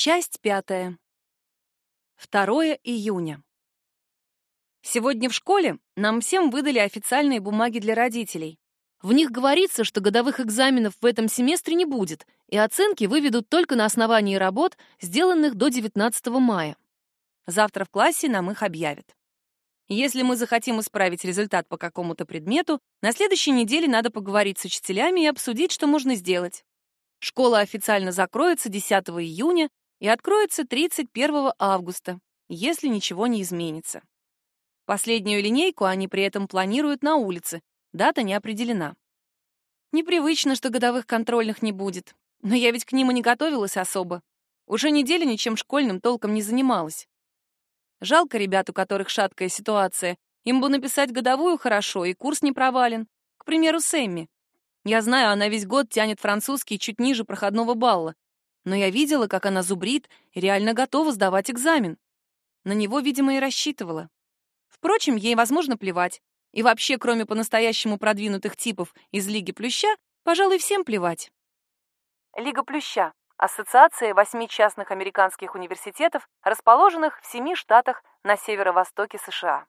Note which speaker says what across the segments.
Speaker 1: Часть пятая. 2 июня. Сегодня в школе нам всем выдали официальные бумаги для родителей. В них говорится, что годовых экзаменов в этом семестре не будет, и оценки выведут только на основании работ, сделанных до 19 мая. Завтра в классе нам их объявят. Если мы захотим исправить результат по какому-то предмету, на следующей неделе надо поговорить с учителями и обсудить, что можно сделать. Школа официально закроется 10 июня, и откроется 31 августа, если ничего не изменится. Последнюю линейку они при этом планируют на улице, дата не определена. Непривычно, что годовых контрольных не будет, но я ведь к ним и не готовилась особо. Уже неделю ничем школьным толком не занималась. Жалко ребят, у которых шаткая ситуация. Им бы написать годовую хорошо, и курс не провален. К примеру, Сэмми. Я знаю, она весь год тянет французский чуть ниже проходного балла, но я видела, как она зубрит и реально готова сдавать экзамен. На него, видимо, и рассчитывала. Впрочем, ей, возможно, плевать. И вообще, кроме по-настоящему продвинутых типов из Лиги Плюща, пожалуй, всем плевать. Лига Плюща — ассоциация восьми частных американских университетов, расположенных в семи штатах на северо-востоке США.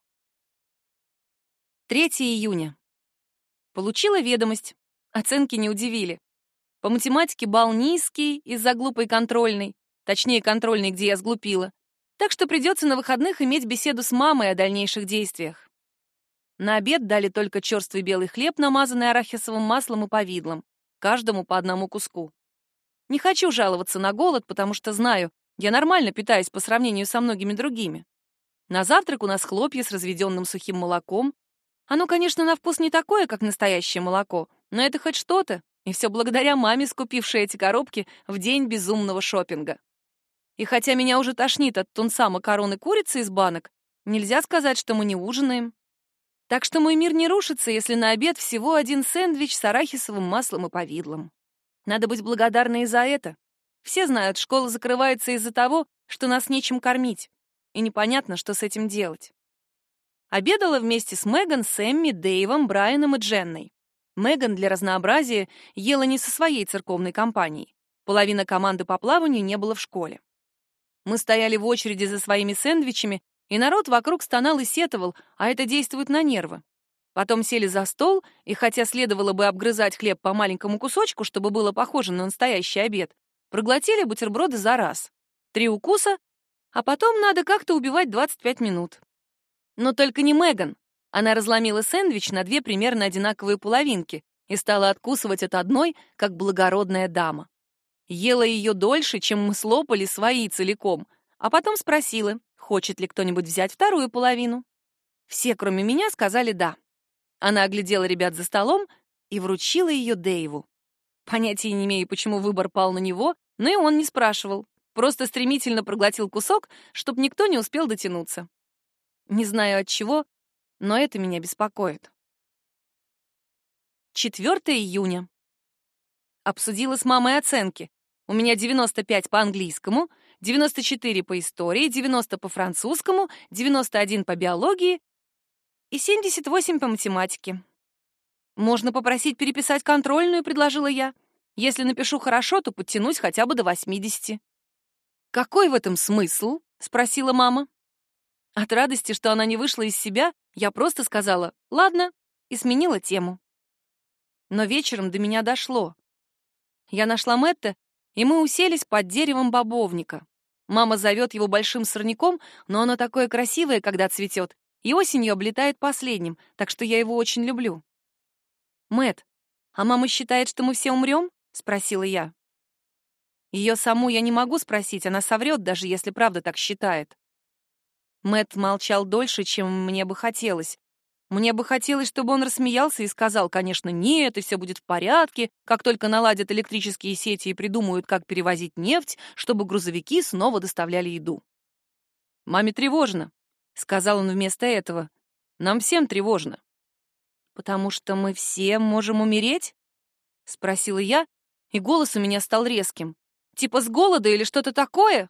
Speaker 1: 3 июня. Получила ведомость. Оценки не удивили. По математике балл низкий из-за глупой контрольной, точнее, контрольной, где я сглупила. Так что придется на выходных иметь беседу с мамой о дальнейших действиях. На обед дали только черствый белый хлеб, намазанный арахисовым маслом и повидлом, каждому по одному куску. Не хочу жаловаться на голод, потому что знаю, я нормально питаюсь по сравнению со многими другими. На завтрак у нас хлопья с разведенным сухим молоком. Оно, конечно, на вкус не такое, как настоящее молоко, но это хоть что-то. И все благодаря маме, скупившей эти коробки в день безумного шопинга. И хотя меня уже тошнит от тунца макароны курицы из банок, нельзя сказать, что мы не ужинаем. Так что мой мир не рушится, если на обед всего один сэндвич с арахисовым маслом и повидлом. Надо быть благодарной за это. Все знают, школа закрывается из-за того, что нас нечем кормить, и непонятно, что с этим делать. Обедала вместе с Меган, Сэмми, Дэйвом, Брайаном и Дженной. Меган для разнообразия ела не со своей церковной компанией. Половина команды по плаванию не было в школе. Мы стояли в очереди за своими сэндвичами, и народ вокруг стонал и сетовал, а это действует на нервы. Потом сели за стол, и хотя следовало бы обгрызать хлеб по маленькому кусочку, чтобы было похоже на настоящий обед, проглотили бутерброды за раз. Три укуса, а потом надо как-то убивать 25 минут. Но только не Меган. Она разломила сэндвич на две примерно одинаковые половинки и стала откусывать от одной, как благородная дама. Ела ее дольше, чем мы слопали свои целиком, а потом спросила, хочет ли кто-нибудь взять вторую половину. Все, кроме меня, сказали «да». Она оглядела ребят за столом и вручила ее Дэйву. Понятия не имею, почему выбор пал на него, но и он не спрашивал. Просто стремительно проглотил кусок, чтобы никто не успел дотянуться. Не знаю от чего, но это меня беспокоит. 4 июня. Обсудила с мамой оценки. У меня 95 по английскому, 94 по истории, 90 по французскому, 91 по биологии и 78 по математике. Можно попросить переписать контрольную, предложила я. Если напишу хорошо, то подтянусь хотя бы до 80. Какой в этом смысл? спросила мама. От радости, что она не вышла из себя, я просто сказала «ладно» и сменила тему. Но вечером до меня дошло. Я нашла Мэтта, и мы уселись под деревом бобовника. Мама зовет его большим сорняком, но оно такое красивое, когда цветет, и осенью облетает последним, так что я его очень люблю. Мэт, а мама считает, что мы все умрем? спросила я. Ее саму я не могу спросить, она соврет, даже если правда так считает. Мэт молчал дольше, чем мне бы хотелось. Мне бы хотелось, чтобы он рассмеялся и сказал, конечно, нет, и все будет в порядке, как только наладят электрические сети и придумают, как перевозить нефть, чтобы грузовики снова доставляли еду. «Маме тревожно», — сказал он вместо этого. «Нам всем тревожно». «Потому что мы все можем умереть?» — спросила я, и голос у меня стал резким. «Типа с голода или что-то такое?»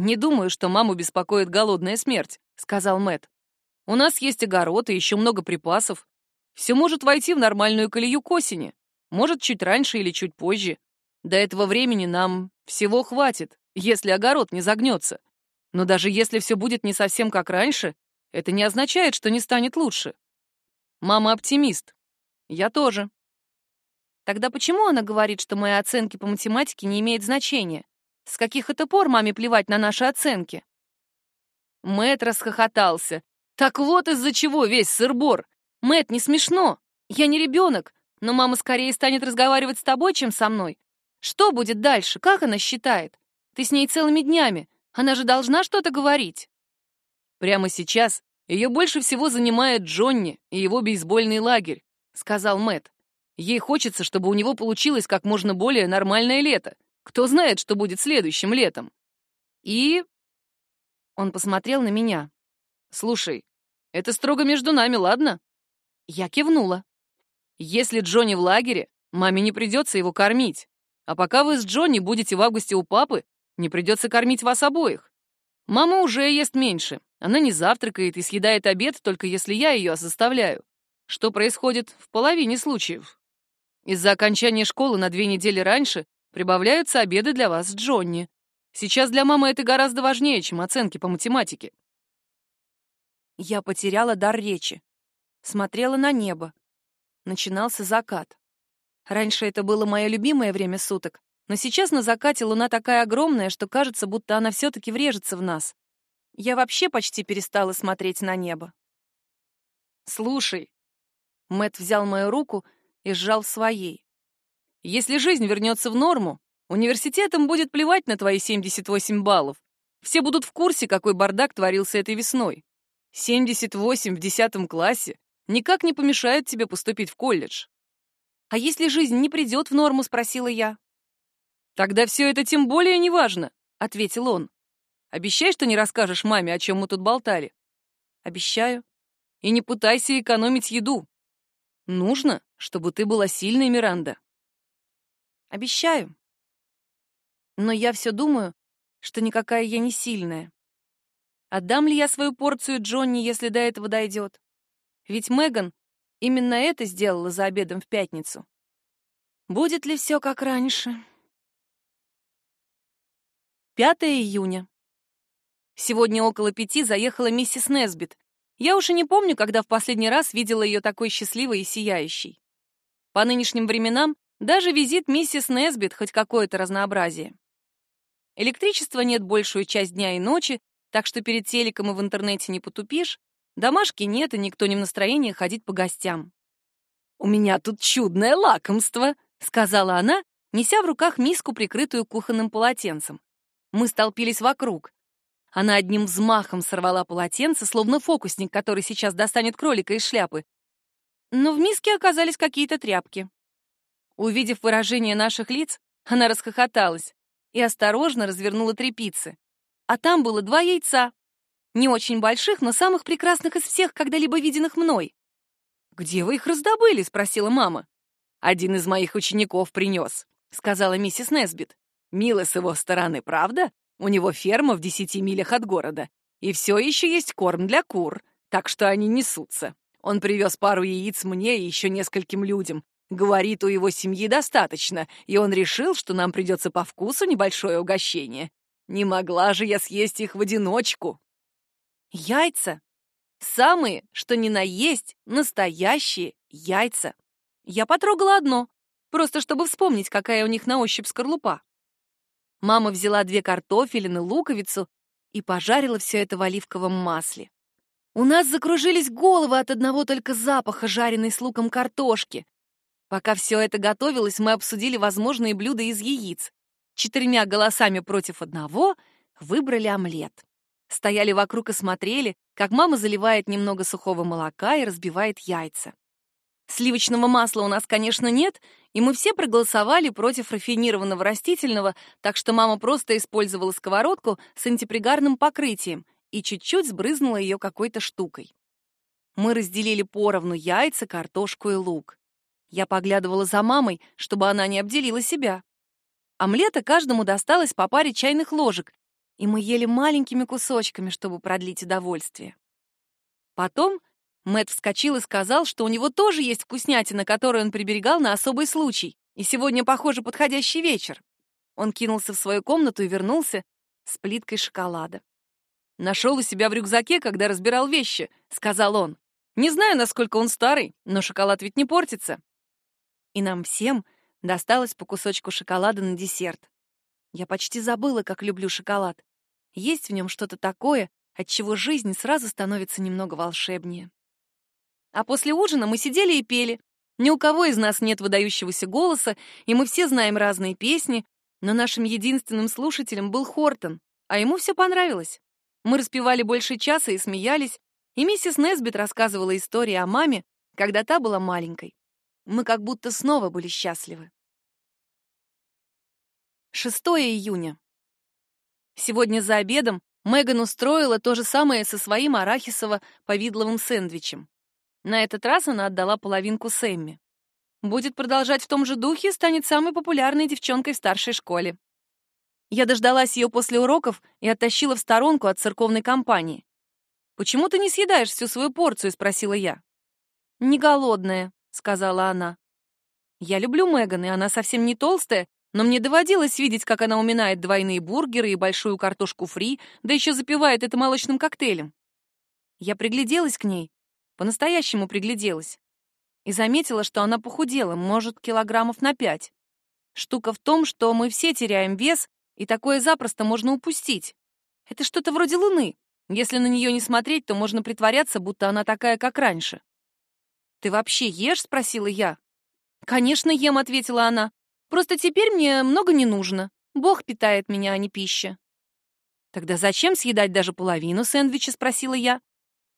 Speaker 1: «Не думаю, что маму беспокоит голодная смерть», — сказал Мэт. «У нас есть огород и еще много припасов. Все может войти в нормальную колею к осени. Может, чуть раньше или чуть позже. До этого времени нам всего хватит, если огород не загнется. Но даже если все будет не совсем как раньше, это не означает, что не станет лучше. Мама оптимист. Я тоже. Тогда почему она говорит, что мои оценки по математике не имеют значения? С каких это пор маме плевать на наши оценки? Мэт расхохотался. Так вот из-за чего весь сыр-бор. Мэт, не смешно. Я не ребенок, но мама скорее станет разговаривать с тобой, чем со мной. Что будет дальше? Как она считает? Ты с ней целыми днями. Она же должна что-то говорить. Прямо сейчас ее больше всего занимает Джонни и его бейсбольный лагерь, сказал Мэт. Ей хочется, чтобы у него получилось как можно более нормальное лето. Кто знает, что будет следующим летом. И он посмотрел на меня. Слушай, это строго между нами, ладно? Я кивнула. Если Джонни в лагере, маме не придется его кормить. А пока вы с Джонни будете в августе у папы, не придется кормить вас обоих. Мама уже ест меньше. Она не завтракает и съедает обед, только если я ее заставляю. Что происходит в половине случаев? Из-за окончания школы на две недели раньше прибавляются обеды для вас с Джонни. Сейчас для мамы это гораздо важнее, чем оценки по математике. Я потеряла дар речи. Смотрела на небо. Начинался закат. Раньше это было мое любимое время суток, но сейчас на закате луна такая огромная, что кажется, будто она все-таки врежется в нас. Я вообще почти перестала смотреть на небо. «Слушай», — Мэт взял мою руку и сжал своей. «Если жизнь вернется в норму, университетам будет плевать на твои 78 баллов. Все будут в курсе, какой бардак творился этой весной. 78 в 10 классе никак не помешает тебе поступить в колледж. «А если жизнь не придет в норму?» — спросила я. «Тогда все это тем более неважно», — ответил он. «Обещай, что не расскажешь маме, о чем мы тут болтали». «Обещаю. И не пытайся экономить еду. Нужно, чтобы ты была сильной, Миранда». «Обещаю. Но я все думаю, что никакая я не сильная. Отдам ли я свою порцию Джонни, если до этого дойдет? Ведь Меган Именно это сделала за обедом в пятницу. Будет ли все как раньше? 5 июня. Сегодня около пяти заехала миссис Несбит. Я уж и не помню, когда в последний раз видела ее такой счастливой и сияющей. По нынешним временам даже визит миссис Несбит хоть какое-то разнообразие. Электричества нет большую часть дня и ночи, так что перед телеком и в интернете не потупишь, Домашки нет, и никто не в настроении ходить по гостям. «У меня тут чудное лакомство», — сказала она, неся в руках миску, прикрытую кухонным полотенцем. Мы столпились вокруг. Она одним взмахом сорвала полотенце, словно фокусник, который сейчас достанет кролика из шляпы. Но в миске оказались какие-то тряпки. Увидев выражение наших лиц, она расхохоталась и осторожно развернула трепицы. А там было два яйца, не очень больших, но самых прекрасных из всех, когда-либо виденных мной. «Где вы их раздобыли?» — спросила мама. «Один из моих учеников принес», — сказала миссис Несбит. «Мило с его стороны, правда? У него ферма в десяти милях от города. И все еще есть корм для кур, так что они несутся. Он привез пару яиц мне и еще нескольким людям. Говорит, у его семьи достаточно, и он решил, что нам придется по вкусу небольшое угощение. Не могла же я съесть их в одиночку. Яйца. Самые, что ни на есть, настоящие яйца. Я потрогала одно, просто чтобы вспомнить, какая у них на ощупь скорлупа. Мама взяла две картофелины, луковицу и пожарила все это в оливковом масле. У нас закружились головы от одного только запаха жареной с луком картошки. Пока все это готовилось, мы обсудили возможные блюда из яиц. Четырьмя голосами против одного выбрали омлет стояли вокруг и смотрели, как мама заливает немного сухого молока и разбивает яйца. Сливочного масла у нас, конечно, нет, и мы все проголосовали против рафинированного растительного, так что мама просто использовала сковородку с антипригарным покрытием и чуть-чуть сбрызнула ее какой-то штукой. Мы разделили поровну яйца, картошку и лук. Я поглядывала за мамой, чтобы она не обделила себя. Омлета каждому досталось по паре чайных ложек, и мы ели маленькими кусочками, чтобы продлить удовольствие. Потом Мэт вскочил и сказал, что у него тоже есть вкуснятина, которую он приберегал на особый случай, и сегодня, похоже, подходящий вечер. Он кинулся в свою комнату и вернулся с плиткой шоколада. «Нашел у себя в рюкзаке, когда разбирал вещи», — сказал он. «Не знаю, насколько он старый, но шоколад ведь не портится». И нам всем досталось по кусочку шоколада на десерт. Я почти забыла, как люблю шоколад. Есть в нем что-то такое, от чего жизнь сразу становится немного волшебнее. А после ужина мы сидели и пели. Ни у кого из нас нет выдающегося голоса, и мы все знаем разные песни, но нашим единственным слушателем был Хортон, а ему все понравилось. Мы распевали больше часа и смеялись, и миссис Несбит рассказывала истории о маме, когда та была маленькой. Мы как будто снова были счастливы. 6 июня. Сегодня за обедом Меган устроила то же самое со своим арахисово-повидловым сэндвичем. На этот раз она отдала половинку Сэмми. Будет продолжать в том же духе, станет самой популярной девчонкой в старшей школе. Я дождалась ее после уроков и оттащила в сторонку от церковной компании. «Почему ты не съедаешь всю свою порцию?» — спросила я. «Не голодная», — сказала она. «Я люблю Меган, и она совсем не толстая, но мне доводилось видеть, как она уминает двойные бургеры и большую картошку фри, да еще запивает это молочным коктейлем. Я пригляделась к ней, по-настоящему пригляделась, и заметила, что она похудела, может, килограммов на пять. Штука в том, что мы все теряем вес, и такое запросто можно упустить. Это что-то вроде Луны. Если на нее не смотреть, то можно притворяться, будто она такая, как раньше. «Ты вообще ешь?» — спросила я. «Конечно, ем», — ответила она. Просто теперь мне много не нужно. Бог питает меня, а не пища. Тогда зачем съедать даже половину сэндвича, спросила я.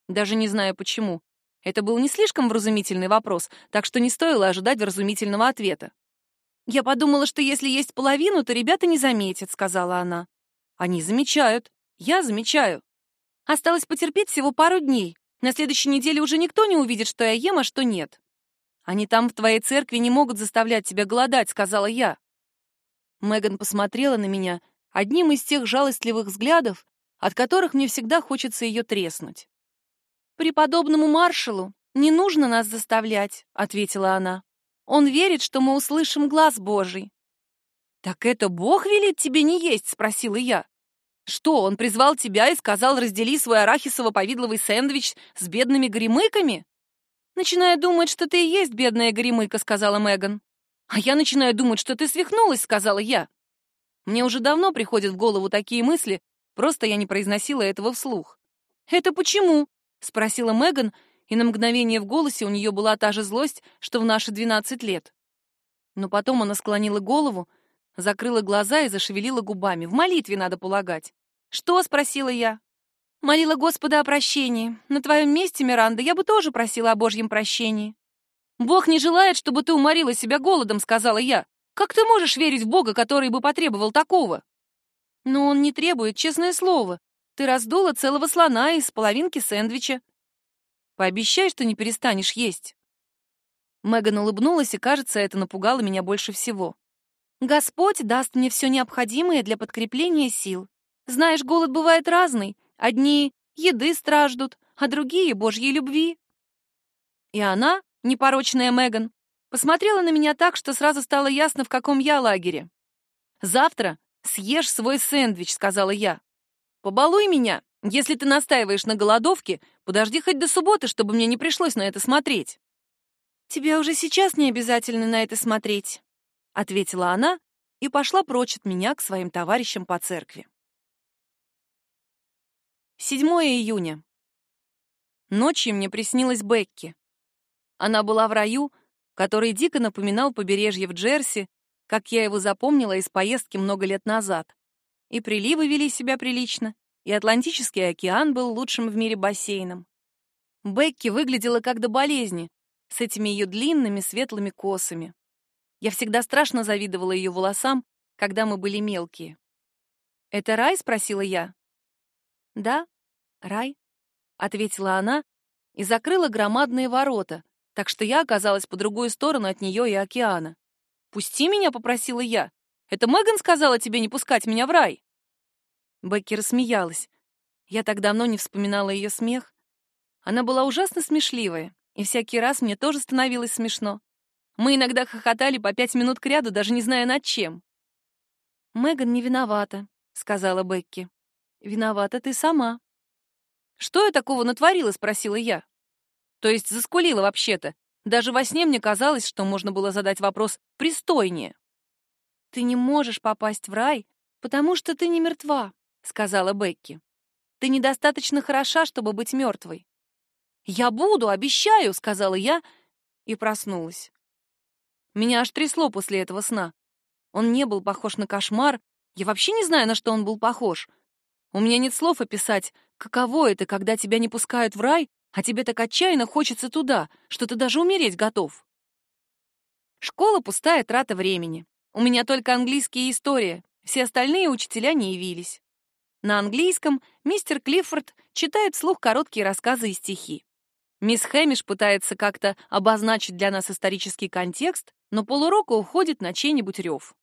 Speaker 1: Даже не знаю почему. Это был не слишком вразумительный вопрос, так что не стоило ожидать вразумительного ответа. «Я подумала, что если есть половину, то ребята не заметят», — сказала она. «Они замечают. Я замечаю. Осталось потерпеть всего пару дней. На следующей неделе уже никто не увидит, что я ем, а что нет. Они там в твоей церкви не могут заставлять тебя голодать, сказала я. Меган посмотрела на меня одним из тех жалостливых взглядов, от которых мне всегда хочется ее треснуть. Преподобному маршалу не нужно нас заставлять, ответила она. Он верит, что мы услышим глаз Божий. Так это Бог велит тебе не есть, спросила я. Что, он призвал тебя и сказал, раздели свой арахисово-повидловый сэндвич с бедными гремыками? «Начинаю думать, что ты и есть бедная горемыка», — сказала Меган. «А я начинаю думать, что ты свихнулась», — сказала я. Мне уже давно приходят в голову такие мысли, просто я не произносила этого вслух. «Это почему?» — спросила Меган, и на мгновение в голосе у нее была та же злость, что в наши двенадцать лет. Но потом она склонила голову, закрыла глаза и зашевелила губами. В молитве надо полагать. «Что?» — спросила я. Молила Господа о прощении. На твоем месте, Миранда, я бы тоже просила о Божьем прощении. Бог не желает, чтобы ты уморила себя голодом, сказала я. Как ты можешь верить в Бога, который бы потребовал такого? Но он не требует, честное слово. Ты раздула целого слона из половинки сэндвича. Пообещай, что не перестанешь есть. Меган улыбнулась, и, кажется, это напугало меня больше всего. Господь даст мне все необходимое для подкрепления сил. Знаешь, голод бывает разный, Одни еды страждут, а другие — божьей любви. И она, непорочная Меган, посмотрела на меня так, что сразу стало ясно, в каком я лагере. «Завтра съешь свой сэндвич», — сказала я. «Побалуй меня. Если ты настаиваешь на голодовке, подожди хоть до субботы, чтобы мне не пришлось на это смотреть». «Тебе уже сейчас не обязательно на это смотреть», — ответила она и пошла прочь от меня к своим товарищам по церкви. 7 июня. Ночью мне приснилась Бекки. Она была в раю, который дико напоминал побережье в Джерси, как я его запомнила из поездки много лет назад. И приливы вели себя прилично, и Атлантический океан был лучшим в мире бассейном. Бекки выглядела как до болезни, с этими ее длинными светлыми косами. Я всегда страшно завидовала ее волосам, когда мы были мелкие. «Это рай?» — спросила я. «Да, рай», — ответила она и закрыла громадные ворота, так что я оказалась по другую сторону от нее и океана. «Пусти меня», — попросила я. «Это Меган сказала тебе не пускать меня в рай?» Бекки рассмеялась. Я так давно не вспоминала ее смех. Она была ужасно смешливая, и всякий раз мне тоже становилось смешно. Мы иногда хохотали по пять минут кряду, даже не зная над чем. Меган не виновата, сказала Бекки. Виновата ты сама. Что я такого натворила, спросила я. То есть заскулила вообще-то. Даже во сне мне казалось, что можно было задать вопрос пристойнее. Ты не можешь попасть в рай, потому что ты не мертва, сказала Бекки. Ты недостаточно хороша, чтобы быть мертвой. Я буду, обещаю, сказала я и проснулась. Меня аж трясло после этого сна. Он не был похож на кошмар. Я вообще не знаю, на что он был похож. У меня нет слов описать, каково это, когда тебя не пускают в рай, а тебе так отчаянно хочется туда, что ты даже умереть готов. Школа — пустая трата времени. У меня только английский и история. Все остальные учителя не явились. На английском мистер Клиффорд читает вслух короткие рассказы и стихи. Мисс Хэмиш пытается как-то обозначить для нас исторический контекст, но полурока уходит на чей-нибудь рев.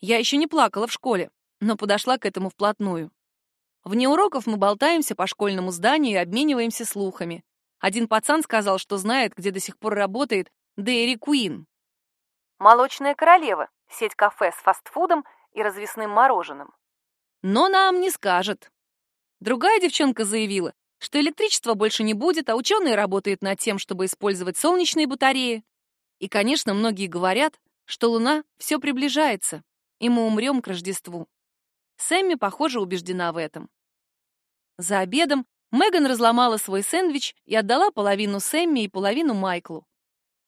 Speaker 1: Я еще не плакала в школе, но подошла к этому вплотную. Вне уроков мы болтаемся по школьному зданию и обмениваемся слухами. Один пацан сказал, что знает, где до сих пор работает Дейри Куин. Молочная королева, сеть кафе с фастфудом и развесным мороженым. Но нам не скажет. Другая девчонка заявила, что электричества больше не будет, а ученые работают над тем, чтобы использовать солнечные батареи. И, конечно, многие говорят, что Луна все приближается и мы умрем к Рождеству. Сэмми, похоже, убеждена в этом. За обедом Меган разломала свой сэндвич и отдала половину Сэмми и половину Майклу.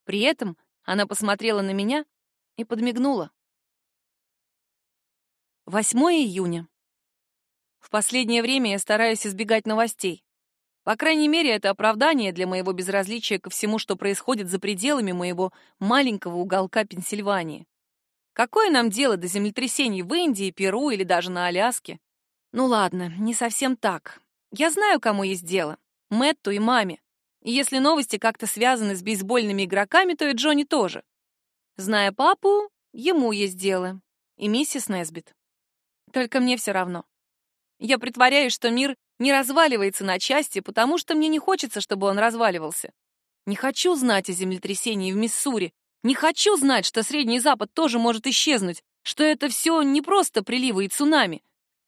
Speaker 1: При этом она посмотрела на меня и подмигнула. 8 июня. В последнее время я стараюсь избегать новостей. По крайней мере, это оправдание для моего безразличия ко всему, что происходит за пределами моего маленького уголка Пенсильвании. Какое нам дело до землетрясений в Индии, Перу или даже на Аляске? Ну ладно, не совсем так. Я знаю, кому есть дело. Мэтту и маме. И если новости как-то связаны с бейсбольными игроками, то и Джонни тоже. Зная папу, ему есть дело. И миссис Несбит. Только мне все равно. Я притворяюсь, что мир не разваливается на части, потому что мне не хочется, чтобы он разваливался. Не хочу знать о землетрясении в Миссури, не хочу знать, что Средний Запад тоже может исчезнуть, что это все не просто приливы и цунами.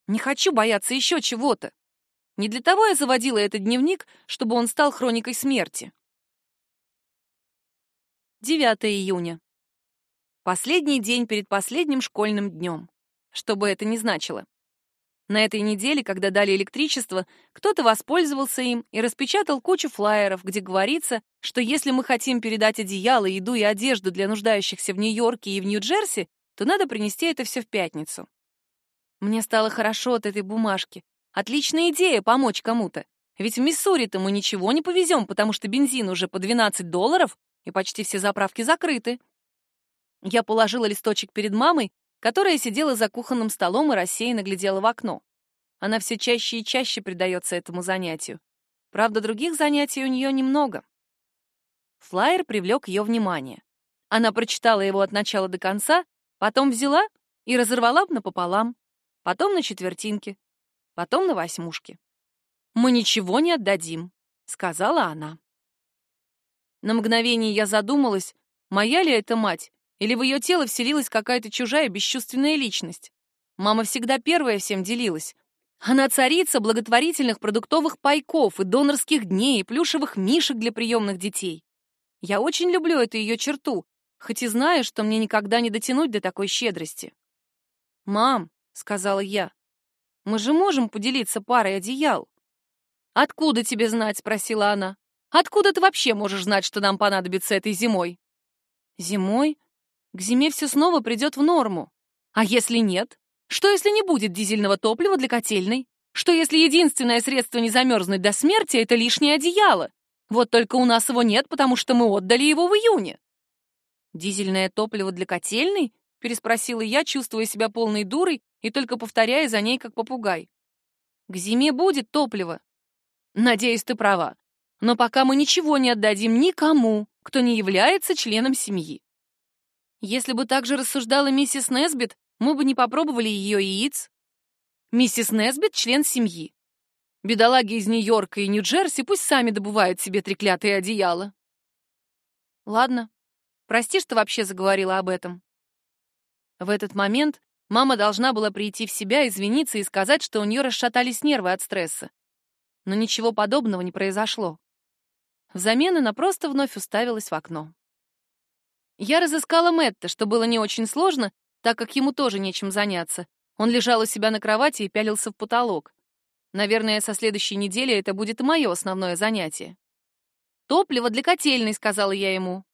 Speaker 1: Не хочу бояться еще чего-то. Не для того я заводила этот дневник, чтобы он стал хроникой смерти. 9 июня. Последний день перед последним школьным днем. Что бы это ни значило. На этой неделе, когда дали электричество, кто-то воспользовался им и распечатал кучу флаеров, где говорится, что если мы хотим передать одеяло, еду и одежду для нуждающихся в Нью-Йорке и в Нью-Джерси, то надо принести это все в пятницу. Мне стало хорошо от этой бумажки. Отличная идея помочь кому-то. Ведь в Миссури-то мы ничего не повезем, потому что бензин уже по 12 долларов, и почти все заправки закрыты. Я положила листочек перед мамой которая сидела за кухонным столом и рассеянно глядела в окно. Она все чаще и чаще предается этому занятию. Правда, других занятий у нее немного. Флаер привлек ее внимание. Она прочитала его от начала до конца, потом взяла и разорвала напополам, потом на четвертинки, потом на восьмушки. «Мы ничего не отдадим», — сказала она. На мгновение я задумалась, моя ли это мать, или в ее тело вселилась какая-то чужая бесчувственная личность? Мама всегда первая всем делилась. Она царица благотворительных продуктовых пайков и донорских дней, и плюшевых мишек для приемных детей. Я очень люблю эту ее черту, хоть и знаю, что мне никогда не дотянуть до такой щедрости. «Мам», — сказала я, — «мы же можем поделиться парой одеял». «Откуда тебе знать?» — спросила она. «Откуда ты вообще можешь знать, что нам понадобится этой зимой?» «Зимой? К зиме все снова придет в норму. А если нет? Что, если не будет дизельного топлива для котельной? Что, если единственное средство не замерзнуть до смерти — это лишнее одеяло? Вот только у нас его нет, потому что мы отдали его в июне. «Дизельное топливо для котельной?» — переспросила я, чувствуя себя полной дурой и только повторяя за ней, как попугай. «К зиме будет топливо». «Надеюсь, ты права. Но пока мы ничего не отдадим никому, кто не является членом семьи. Если бы так же рассуждала миссис Несбит, мы бы не попробовали ее яиц. Миссис Несбит — член семьи. Бедолаги из Нью-Йорка и Нью-Джерси пусть сами добывают себе треклятые одеяла. Ладно, прости, что вообще заговорила об этом. В этот момент Мама должна была прийти в себя, извиниться и сказать, что у нее расшатались нервы от стресса. Но ничего подобного не произошло. Взамен она просто вновь уставилась в окно. Я разыскала Мэтта, что было не очень сложно, так как ему тоже нечем заняться. Он лежал у себя на кровати и пялился в потолок. Наверное, со следующей недели это будет мое основное занятие. «Топливо для котельной», — сказала я ему.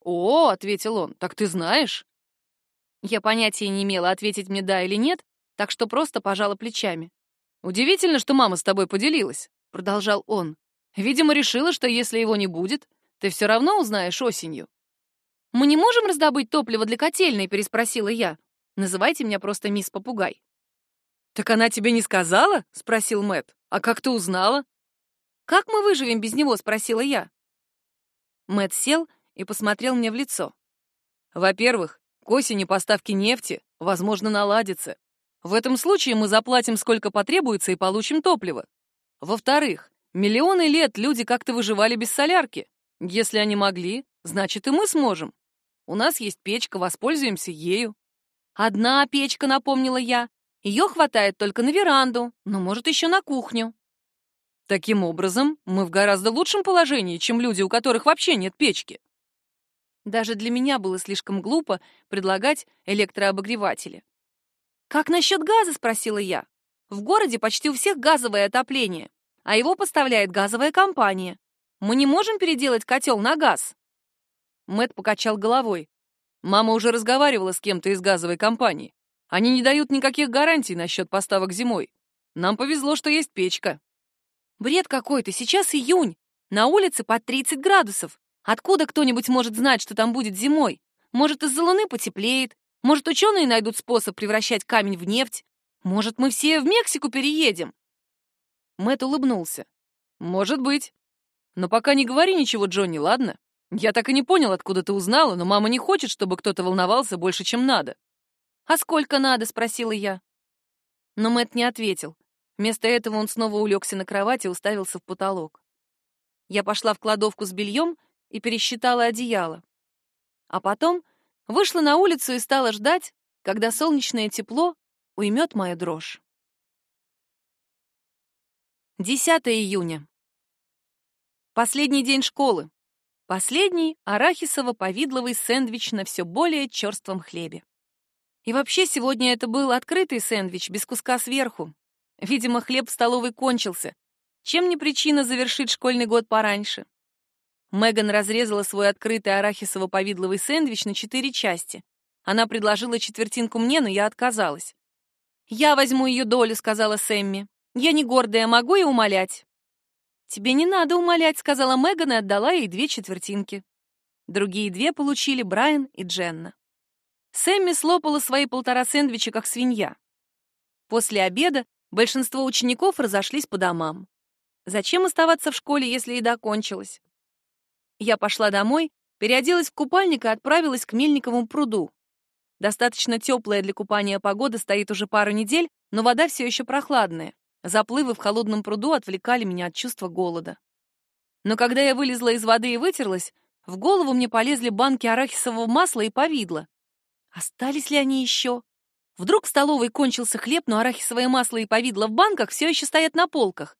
Speaker 1: «О», — ответил он, — «так ты знаешь?» Я понятия не имела, ответить мне «да» или «нет», так что просто пожала плечами. «Удивительно, что мама с тобой поделилась», — продолжал он. «Видимо, решила, что если его не будет, ты все равно узнаешь осенью». «Мы не можем раздобыть топливо для котельной?» — переспросила я. «Называйте меня просто мисс Попугай». «Так она тебе не сказала?» — спросил Мэт. «А как ты узнала?» «Как мы выживем без него?» — спросила я. Мэт сел и посмотрел мне в лицо. «Во-первых, к осени поставки нефти, возможно, наладятся. В этом случае мы заплатим сколько потребуется и получим топливо. Во-вторых, миллионы лет люди как-то выживали без солярки. Если они могли, значит и мы сможем. У нас есть печка, воспользуемся ею. Одна печка, напомнила я. Ее хватает только на веранду, но может еще на кухню. Таким образом, мы в гораздо лучшем положении, чем люди, у которых вообще нет печки. Даже для меня было слишком глупо предлагать электрообогреватели. «Как насчет газа?» — спросила я. «В городе почти у всех газовое отопление, а его поставляет газовая компания. Мы не можем переделать котел на газ». Мэт покачал головой. «Мама уже разговаривала с кем-то из газовой компании. Они не дают никаких гарантий насчет поставок зимой. Нам повезло, что есть печка». «Бред какой-то, сейчас июнь. На улице под 30 градусов. Откуда кто-нибудь может знать, что там будет зимой? Может, из-за луны потеплеет? Может, ученые найдут способ превращать камень в нефть? Может, мы все в Мексику переедем?» Мэт улыбнулся. «Может быть. Но пока не говори ничего, Джонни, ладно? Я так и не понял, откуда ты узнала, но мама не хочет, чтобы кто-то волновался больше, чем надо». «А сколько надо?» — спросила я. Но Мэт не ответил. Вместо этого он снова улегся на кровати и уставился в потолок. Я пошла в кладовку с бельем и пересчитала одеяло. А потом вышла на улицу и стала ждать, когда солнечное тепло уймет мою дрожь. 10 июня. Последний день школы. Последний арахисово-повидловый сэндвич на все более черством хлебе. И вообще сегодня это был открытый сэндвич без куска сверху. Видимо, хлеб в столовой кончился. Чем не причина завершить школьный год пораньше? Меган разрезала свой открытый арахисово-повидловый сэндвич на четыре части. Она предложила четвертинку мне, но я отказалась. «Я возьму ее долю», — сказала Сэмми. «Я не гордая, могу и умолять». «Тебе не надо умолять», — сказала Меган и отдала ей две четвертинки. Другие две получили Брайан и Дженна. Сэмми слопала свои полтора сэндвича, как свинья. После обеда большинство учеников разошлись по домам. Зачем оставаться в школе, если еда кончилась? Я пошла домой, переоделась в купальник и отправилась к Мельниковому пруду. Достаточно теплая для купания погода стоит уже пару недель, но вода все еще прохладная. Заплывы в холодном пруду отвлекали меня от чувства голода. Но когда я вылезла из воды и вытерлась, в голову мне полезли банки арахисового масла и повидла. Остались ли они еще? Вдруг в столовой кончился хлеб, но арахисовое масло и повидло в банках все еще стоят на полках.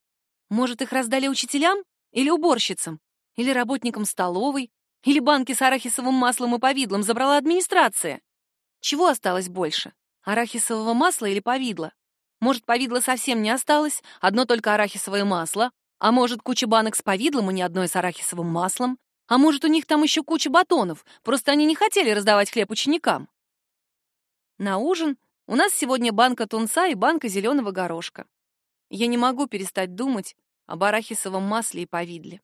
Speaker 1: Может, их раздали учителям или уборщицам? Или работникам столовой? Или банки с арахисовым маслом и повидлом забрала администрация? Чего осталось больше? Арахисового масла или повидла? Может, повидла совсем не осталось, одно только арахисовое масло? А может, куча банок с повидлом и ни одной с арахисовым маслом? А может, у них там еще куча батонов, просто они не хотели раздавать хлеб ученикам? На ужин у нас сегодня банка тунца и банка зеленого горошка. Я не могу перестать думать об арахисовом масле и повидле.